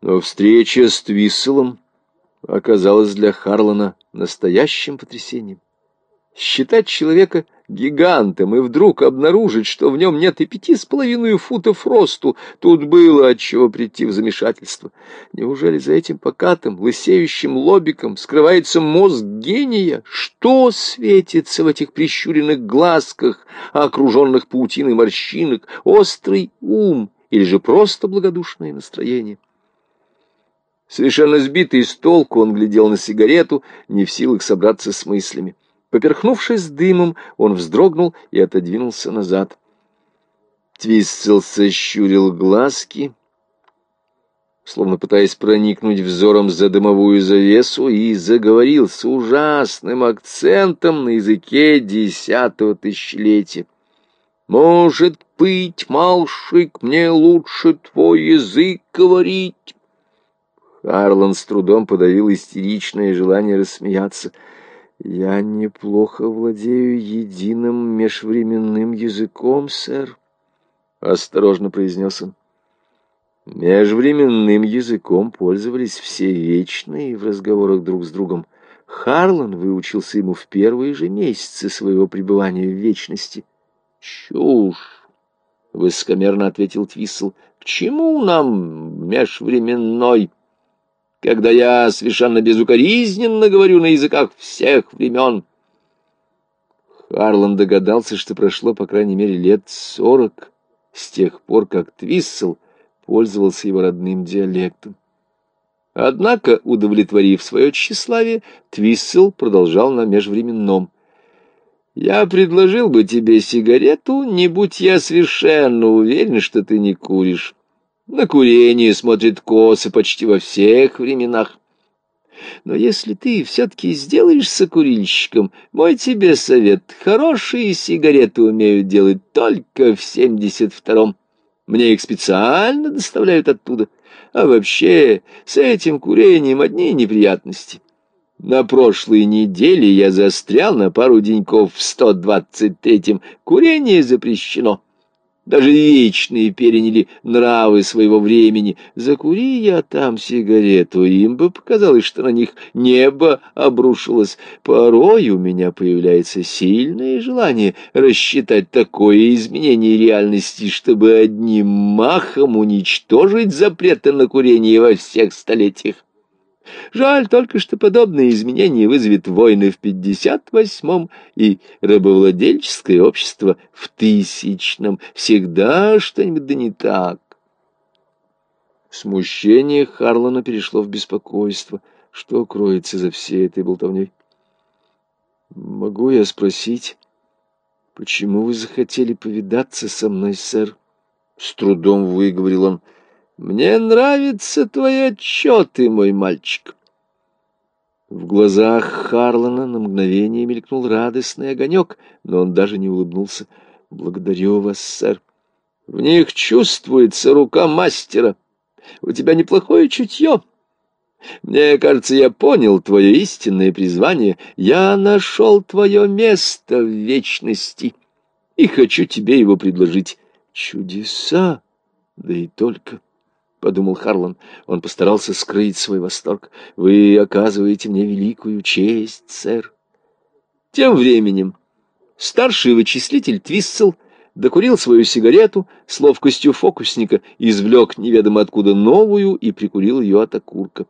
Но встреча с Твисселом оказалась для Харлана настоящим потрясением. Считать человека гигантом и вдруг обнаружить, что в нем нет и пяти с половиной футов росту, тут было от чего прийти в замешательство. Неужели за этим покатым, лысеющим лобиком скрывается мозг гения? Что светится в этих прищуренных глазках, окруженных паутиной морщинок? Острый ум или же просто благодушное настроение? Совершенно сбитый с толку, он глядел на сигарету, не в силах собраться с мыслями. Поперхнувшись дымом, он вздрогнул и отодвинулся назад. Твистел сощурил глазки, словно пытаясь проникнуть взором за дымовую завесу, и заговорил с ужасным акцентом на языке десятого тысячелетия. «Может быть, малшик, мне лучше твой язык говорить?» Арлан с трудом подавил истеричное желание рассмеяться. «Я неплохо владею единым межвременным языком, сэр», — осторожно произнес он. Межвременным языком пользовались все вечные в разговорах друг с другом. Харлан выучился ему в первые же месяцы своего пребывания в вечности. «Чушь!» — высокомерно ответил Твисл. «К чему нам межвременной?» Когда я совершенно безукоризненно говорю на языках всех времен. Харлан догадался, что прошло, по крайней мере, лет сорок с тех пор, как Твиссел пользовался его родным диалектом. Однако, удовлетворив свое тщеславие, Твиссел продолжал на межвременном. «Я предложил бы тебе сигарету, не будь я совершенно уверен, что ты не куришь. На курение смотрит косо почти во всех временах. Но если ты все-таки сделаешься курильщиком, мой тебе совет, хорошие сигареты умеют делать только в семьдесят втором. Мне их специально доставляют оттуда. А вообще, с этим курением одни неприятности. На прошлой неделе я застрял на пару деньков в сто двадцать третьем. Курение запрещено. Даже вечные переняли нравы своего времени. Закури я там сигарету, им бы показалось, что на них небо обрушилось. Порой у меня появляется сильное желание рассчитать такое изменение реальности, чтобы одним махом уничтожить запреты на курение во всех столетиях. Жаль только, что подобные изменения вызовет войны в пятьдесят восьмом и рабовладельческое общество в тысячном. Всегда что-нибудь да не так. Смущение Харлана перешло в беспокойство. Что кроется за всей этой болтовней? «Могу я спросить, почему вы захотели повидаться со мной, сэр?» С трудом выговорил он. Мне нравятся твои отчеты, мой мальчик. В глазах Харлана на мгновение мелькнул радостный огонек, но он даже не улыбнулся. «Благодарю вас, сэр. В них чувствуется рука мастера. У тебя неплохое чутье. Мне кажется, я понял твое истинное призвание. Я нашел твое место в вечности и хочу тебе его предложить. Чудеса, да и только». — подумал Харлан. Он постарался скрыть свой восторг. «Вы оказываете мне великую честь, сэр». Тем временем старший вычислитель Твиссел докурил свою сигарету, с ловкостью фокусника извлек неведомо откуда новую и прикурил ее от окурка.